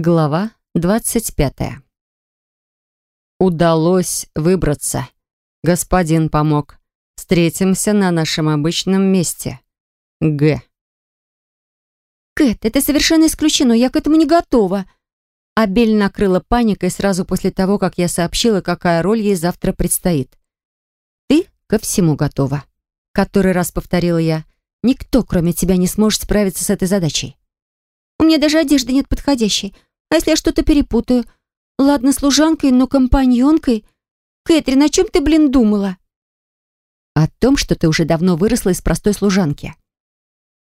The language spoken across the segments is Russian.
Глава двадцать пятая. Удалось выбраться. Господин помог. Встретимся на нашем обычном месте. Г. «Кэт, это совершенно исключено, я к этому не готова». Абель накрыла паникой сразу после того, как я сообщила, какая роль ей завтра предстоит. «Ты ко всему готова», — который раз повторила я. «Никто, кроме тебя, не сможет справиться с этой задачей». «У меня даже одежды нет подходящей. А если я что-то перепутаю? Ладно, служанкой, но компаньонкой? Кэтрин, о чем ты, блин, думала?» «О том, что ты уже давно выросла из простой служанки».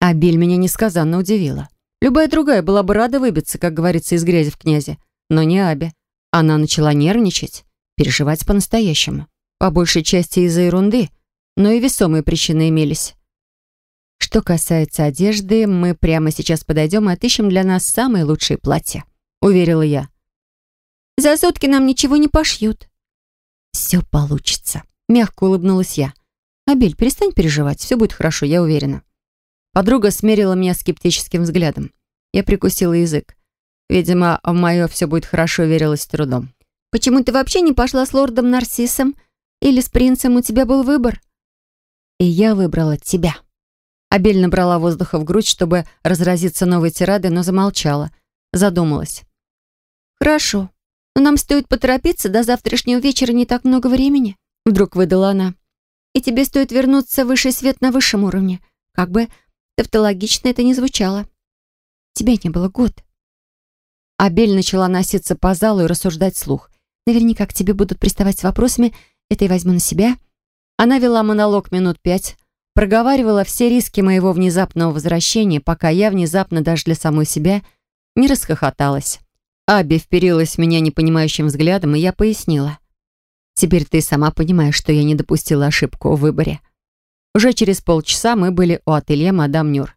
Абель меня несказанно удивила. Любая другая была бы рада выбиться, как говорится, из грязи в князе. Но не Аби. Она начала нервничать, переживать по-настоящему. По большей части из-за ерунды, но и весомые причины имелись. Что касается одежды, мы прямо сейчас подойдем и отыщем для нас самые лучшие платья, уверила я. За сутки нам ничего не пошьют. Все получится, мягко улыбнулась я. Абель, перестань переживать, все будет хорошо, я уверена. Подруга смерила меня скептическим взглядом. Я прикусила язык. Видимо, в мое все будет хорошо верилось трудом. «Почему ты вообще не пошла с лордом Нарциссом? Или с принцем у тебя был выбор?» «И я выбрала тебя». Абель набрала воздуха в грудь, чтобы разразиться новой тирадой, но замолчала. Задумалась. «Хорошо, но нам стоит поторопиться, до завтрашнего вечера не так много времени», вдруг выдала она. «И тебе стоит вернуться в высший свет на высшем уровне. Как бы Тавтологично это не звучало. Тебя не было год. Абель начала носиться по залу и рассуждать слух. Наверняка к тебе будут приставать с вопросами, это я возьму на себя. Она вела монолог минут пять, проговаривала все риски моего внезапного возвращения, пока я внезапно даже для самой себя не расхохоталась. Аби вперилась в меня непонимающим взглядом, и я пояснила. «Теперь ты сама понимаешь, что я не допустила ошибку в выборе. Уже через полчаса мы были у ателье мадам Нюр.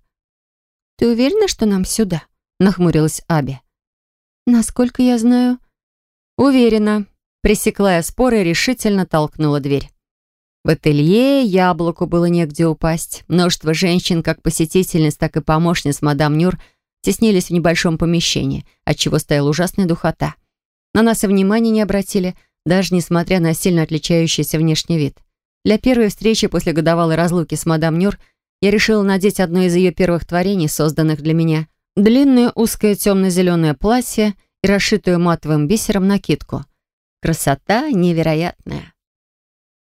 «Ты уверена, что нам сюда?» — нахмурилась Аби. «Насколько я знаю...» «Уверена», — пресекла я споры и решительно толкнула дверь. В ателье яблоку было негде упасть. Множество женщин, как посетительниц, так и помощниц мадам Нюр, теснились в небольшом помещении, отчего стояла ужасная духота. На нас и внимания не обратили, даже несмотря на сильно отличающийся внешний вид. Для первой встречи после годовалой разлуки с мадам Нюр я решила надеть одно из ее первых творений, созданных для меня. Длинное узкое темно-зеленое платье и расшитую матовым бисером накидку. Красота невероятная.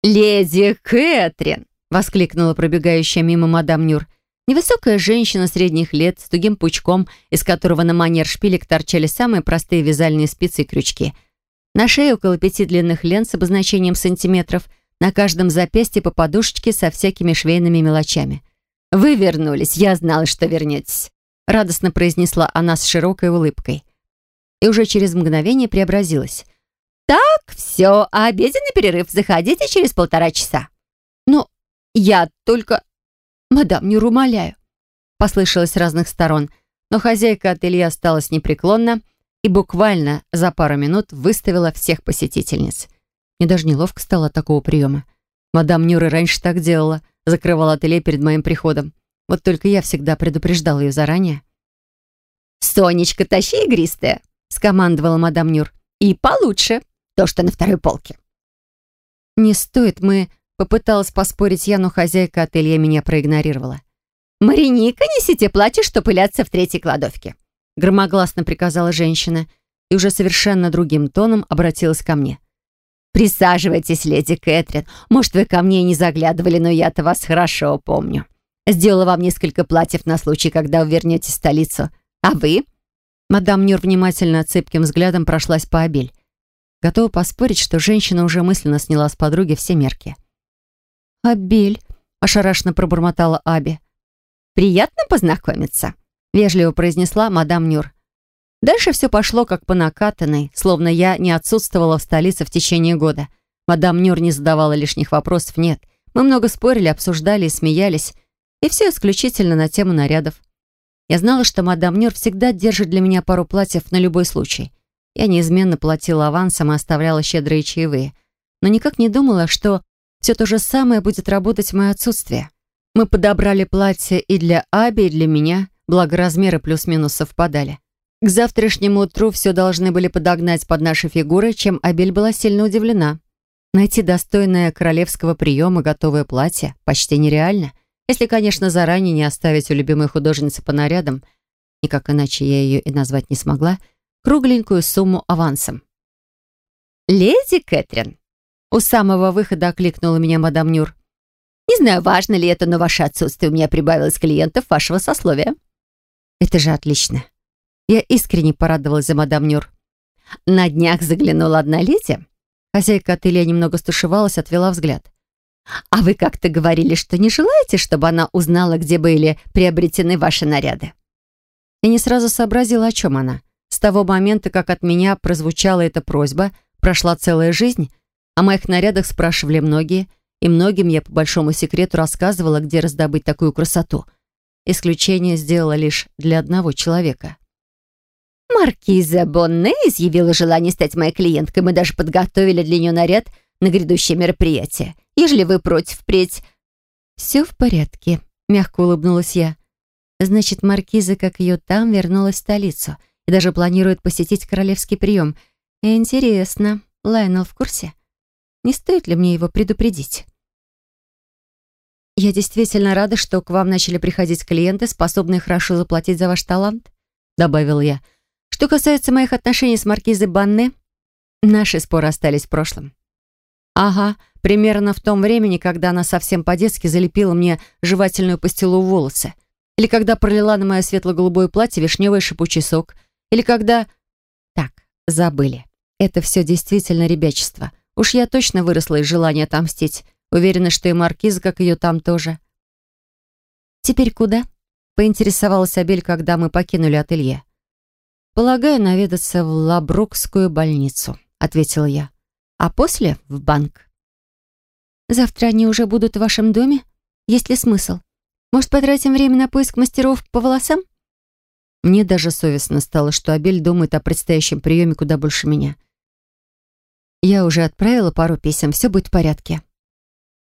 «Леди Кэтрин!» — воскликнула пробегающая мимо мадам Нюр. Невысокая женщина средних лет с тугим пучком, из которого на манер шпилек торчали самые простые вязальные спицы и крючки. На шее около пяти длинных лент с обозначением сантиметров — на каждом запястье по подушечке со всякими швейными мелочами. «Вы вернулись, я знала, что вернетесь», — радостно произнесла она с широкой улыбкой. И уже через мгновение преобразилась. «Так, все, обеденный перерыв, заходите через полтора часа». «Но я только...» «Мадам, не умоляю», — послышалось с разных сторон, но хозяйка ателье осталась непреклонна и буквально за пару минут выставила всех посетительниц. Мне даже неловко стало от такого приема. Мадам Нюра раньше так делала, закрывала ателье перед моим приходом. Вот только я всегда предупреждала ее заранее. «Сонечка, тащи игристое!» — скомандовала мадам Нюр. «И получше, то, что на второй полке». «Не стоит, мы...» — попыталась поспорить я, но хозяйка ателье меня проигнорировала. «Мариника, несите платье, что пылятся в третьей кладовке», — громогласно приказала женщина и уже совершенно другим тоном обратилась ко мне. «Присаживайтесь, леди Кэтрин. Может, вы ко мне не заглядывали, но я-то вас хорошо помню. Сделала вам несколько платьев на случай, когда вы вернетесь в столицу. А вы?» Мадам Нюр внимательно цепким взглядом прошлась по обель. Готова поспорить, что женщина уже мысленно сняла с подруги все мерки. «Абель», — ошарашенно пробормотала Аби. «Приятно познакомиться», — вежливо произнесла мадам Нюр. Дальше все пошло как по накатанной, словно я не отсутствовала в столице в течение года. Мадам Нюр не задавала лишних вопросов, нет. Мы много спорили, обсуждали и смеялись. И все исключительно на тему нарядов. Я знала, что мадам Нюр всегда держит для меня пару платьев на любой случай. Я неизменно платила авансом и оставляла щедрые чаевые. Но никак не думала, что все то же самое будет работать в мое отсутствие. Мы подобрали платье и для Аби, и для меня, благо размеры плюс-минус совпадали. К завтрашнему утру все должны были подогнать под наши фигуры, чем Абель была сильно удивлена. Найти достойное королевского приема готовое платье почти нереально, если, конечно, заранее не оставить у любимой художницы по нарядам, никак иначе я ее и назвать не смогла, кругленькую сумму авансом. «Леди Кэтрин!» У самого выхода окликнула меня мадам Нюр. «Не знаю, важно ли это, но ваше отсутствие у меня прибавилось клиентов вашего сословия». «Это же отлично. Я искренне порадовалась за мадам Нюр. На днях заглянула одна леди. Хозяйка ателье немного стушевалась, отвела взгляд. «А вы как-то говорили, что не желаете, чтобы она узнала, где были приобретены ваши наряды?» Я не сразу сообразила, о чем она. С того момента, как от меня прозвучала эта просьба, прошла целая жизнь. О моих нарядах спрашивали многие, и многим я по большому секрету рассказывала, где раздобыть такую красоту. Исключение сделала лишь для одного человека. Маркиза Бонне изъявила желание стать моей клиенткой. Мы даже подготовили для нее наряд на грядущее мероприятие. Ежели вы против впредь...» «Все в порядке», — мягко улыбнулась я. «Значит, Маркиза, как ее там, вернулась в столицу и даже планирует посетить королевский прием. Интересно, Лайнел в курсе? Не стоит ли мне его предупредить?» «Я действительно рада, что к вам начали приходить клиенты, способные хорошо заплатить за ваш талант», — добавил я. Что касается моих отношений с маркизой Банне, наши споры остались в прошлом. Ага, примерно в том времени, когда она совсем по-детски залепила мне жевательную пастилу в волосы. Или когда пролила на мое светло-голубое платье вишневый шипучий сок. Или когда... Так, забыли. Это все действительно ребячество. Уж я точно выросла из желания отомстить. Уверена, что и маркиза, как ее там тоже. «Теперь куда?» — поинтересовалась Абель, когда мы покинули ателье. «Полагаю, наведаться в Лабрукскую больницу», — ответила я. «А после — в банк». «Завтра они уже будут в вашем доме? Есть ли смысл? Может, потратим время на поиск мастеров по волосам?» Мне даже совестно стало, что Абель думает о предстоящем приеме куда больше меня. Я уже отправила пару писем, все будет в порядке.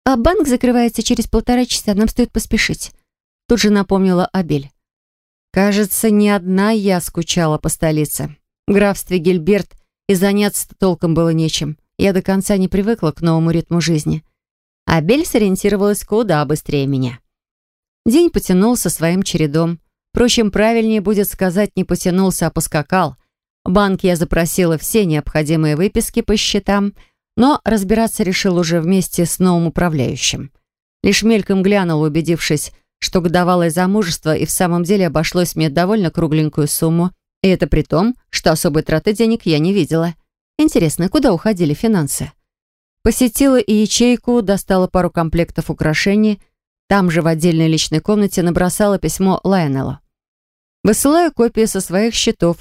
«А банк закрывается через полтора часа, нам стоит поспешить», — тут же напомнила Абель. Кажется, не одна я скучала по столице. В графстве Гильберт и заняться толком было нечем. Я до конца не привыкла к новому ритму жизни. А Бель сориентировалась куда быстрее меня. День потянулся своим чередом. Впрочем, правильнее будет сказать, не потянулся, а поскакал. Банк я запросила все необходимые выписки по счетам, но разбираться решил уже вместе с новым управляющим. Лишь мельком глянул, убедившись, что годовалое замужество и в самом деле обошлось мне довольно кругленькую сумму, и это при том, что особой траты денег я не видела. Интересно, куда уходили финансы? Посетила и ячейку, достала пару комплектов украшений, там же в отдельной личной комнате набросала письмо Лайонеллу. Высылаю копии со своих счетов.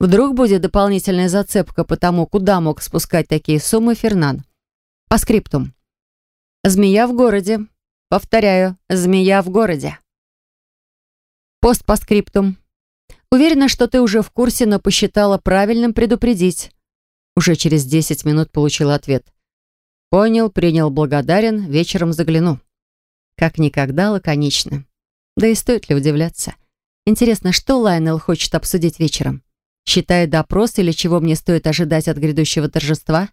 Вдруг будет дополнительная зацепка по тому, куда мог спускать такие суммы Фернан. По скриптум. Змея в городе. Повторяю, змея в городе. Пост по скриптум. Уверена, что ты уже в курсе, но посчитала правильным предупредить. Уже через 10 минут получила ответ. Понял, принял, благодарен, вечером загляну. Как никогда лаконично. Да и стоит ли удивляться? Интересно, что Лайнел хочет обсудить вечером? Считая допрос или чего мне стоит ожидать от грядущего торжества?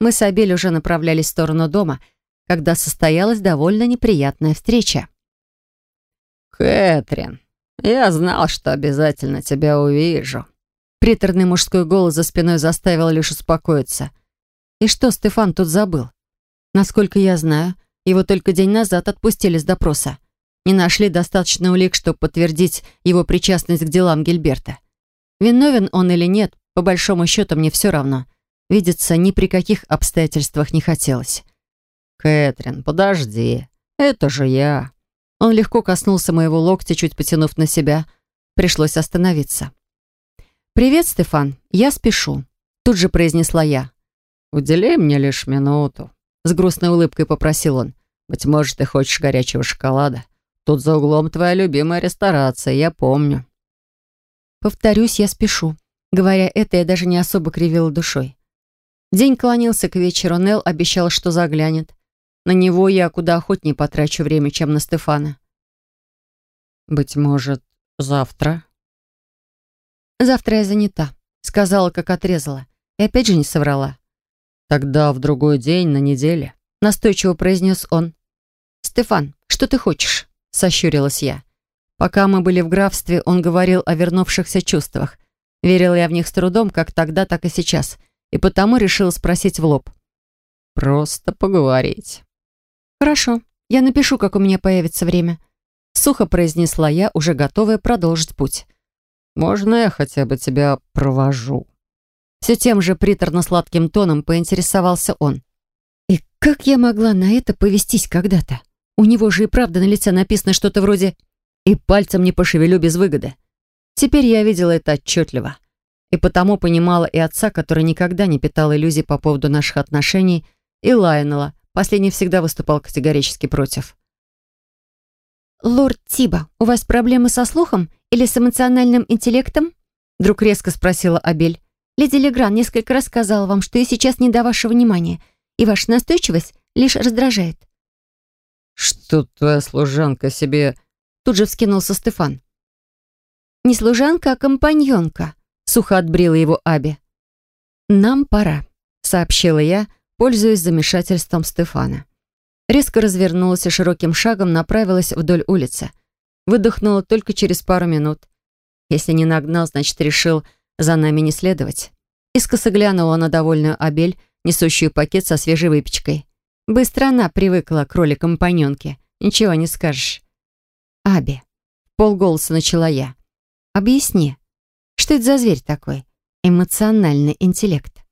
Мы с Абель уже направлялись в сторону дома — когда состоялась довольно неприятная встреча. «Кэтрин, я знал, что обязательно тебя увижу». Приторный мужской голос за спиной заставил лишь успокоиться. И что Стефан тут забыл? Насколько я знаю, его только день назад отпустили с допроса. Не нашли достаточно улик, чтобы подтвердить его причастность к делам Гильберта. Виновен он или нет, по большому счету мне все равно. Видеться ни при каких обстоятельствах не хотелось. «Кэтрин, подожди, это же я». Он легко коснулся моего локтя, чуть потянув на себя. Пришлось остановиться. «Привет, Стефан, я спешу», — тут же произнесла я. «Удели мне лишь минуту», — с грустной улыбкой попросил он. «Быть может, ты хочешь горячего шоколада? Тут за углом твоя любимая ресторация, я помню». Повторюсь, я спешу. Говоря это, я даже не особо кривила душой. День клонился к вечеру, Нел обещал, что заглянет. На него я куда охотнее потрачу время, чем на Стефана. «Быть может, завтра?» «Завтра я занята», — сказала, как отрезала. И опять же не соврала. «Тогда в другой день, на неделе», — настойчиво произнес он. «Стефан, что ты хочешь?» — сощурилась я. Пока мы были в графстве, он говорил о вернувшихся чувствах. Верила я в них с трудом, как тогда, так и сейчас. И потому решила спросить в лоб. «Просто поговорить». «Хорошо, я напишу, как у меня появится время», — сухо произнесла я, уже готовая продолжить путь. «Можно я хотя бы тебя провожу?» Все тем же приторно-сладким тоном поинтересовался он. И как я могла на это повестись когда-то? У него же и правда на лице написано что-то вроде «и пальцем не пошевелю без выгоды». Теперь я видела это отчетливо. И потому понимала и отца, который никогда не питал иллюзий по поводу наших отношений, и Лайнела. Последний всегда выступал категорически против. «Лорд Тиба, у вас проблемы со слухом или с эмоциональным интеллектом?» Вдруг резко спросила Абель. «Леди Легран несколько раз сказала вам, что я сейчас не до вашего внимания, и ваша настойчивость лишь раздражает». «Что твоя служанка себе...» Тут же вскинулся Стефан. «Не служанка, а компаньонка», — сухо отбрила его Аби. «Нам пора», — сообщила я, пользуясь замешательством Стефана. Резко развернулась и широким шагом направилась вдоль улицы. Выдохнула только через пару минут. Если не нагнал, значит, решил за нами не следовать. Искоса глянула на довольную Абель, несущую пакет со свежей выпечкой. Быстро она привыкла к роли компаньонки. Ничего не скажешь. «Аби», — полголоса начала я. «Объясни, что это за зверь такой? Эмоциональный интеллект».